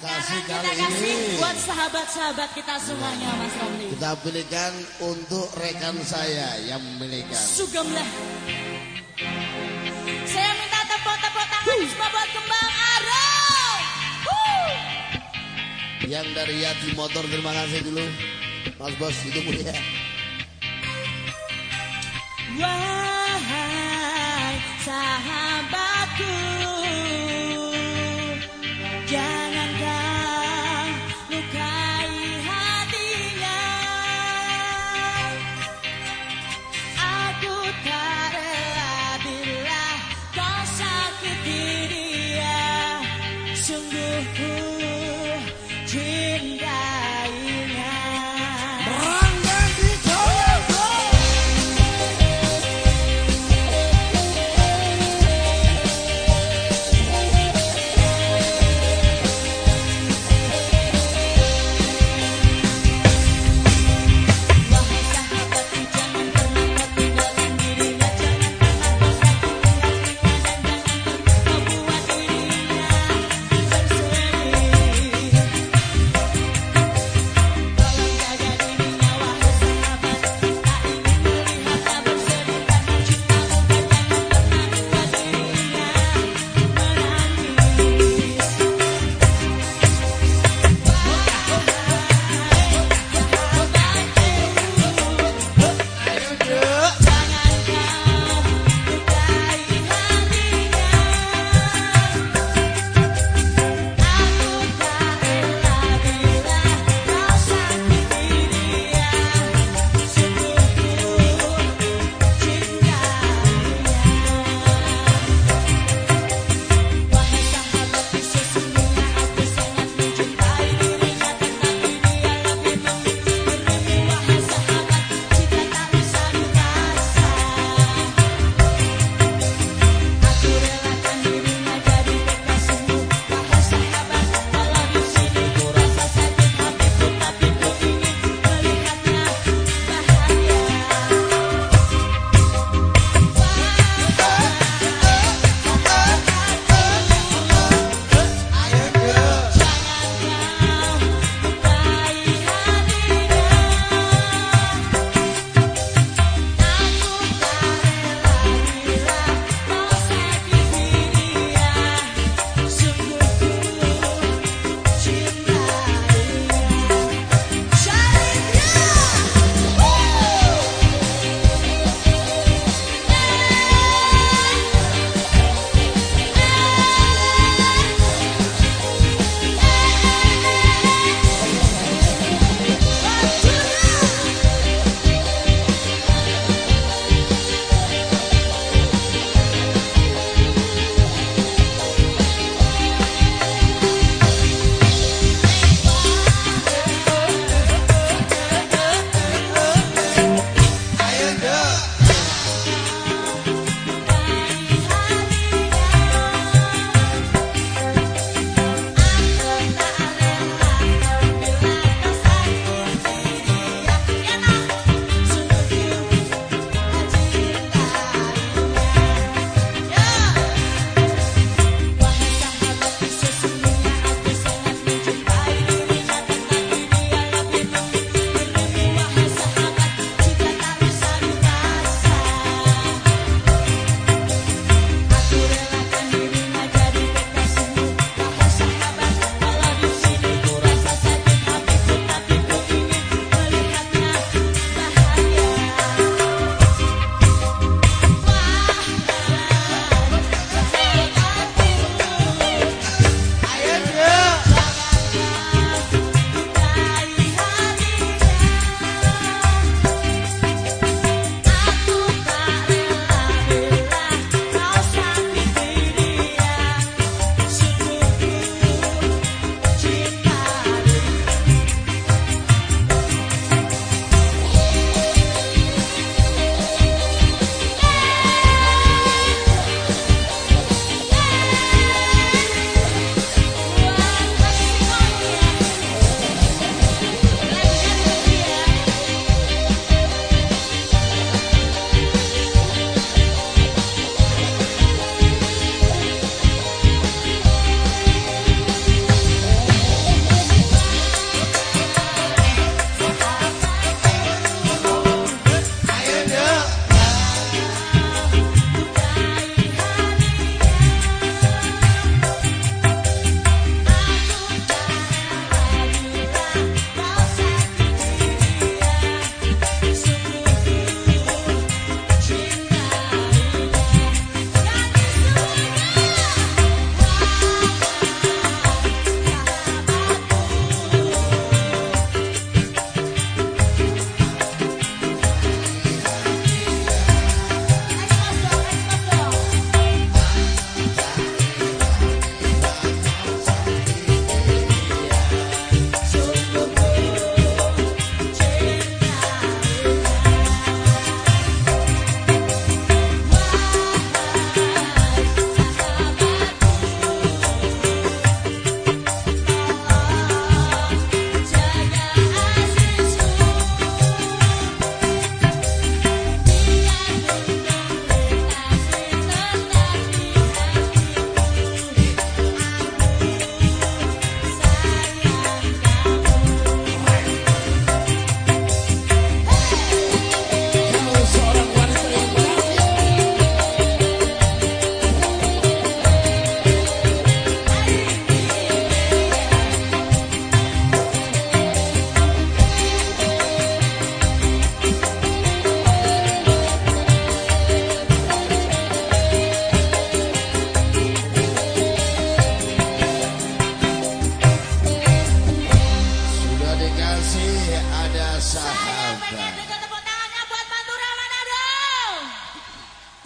kasih Kita kali kasih ini buat sahabat-sahabat kita semuanya Mas Romli. kita pilihkan untuk rekan saya yang memilihkan. Sugeng lah. Saya minta tepuk-tepuk tangan semua buat kembang Arum. Huh. Yang dari Yati Motor terima kasih dulu. Mas Bos itu mulia. Wahai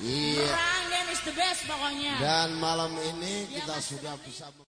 Iya. Dan malam ini kita sudah bisa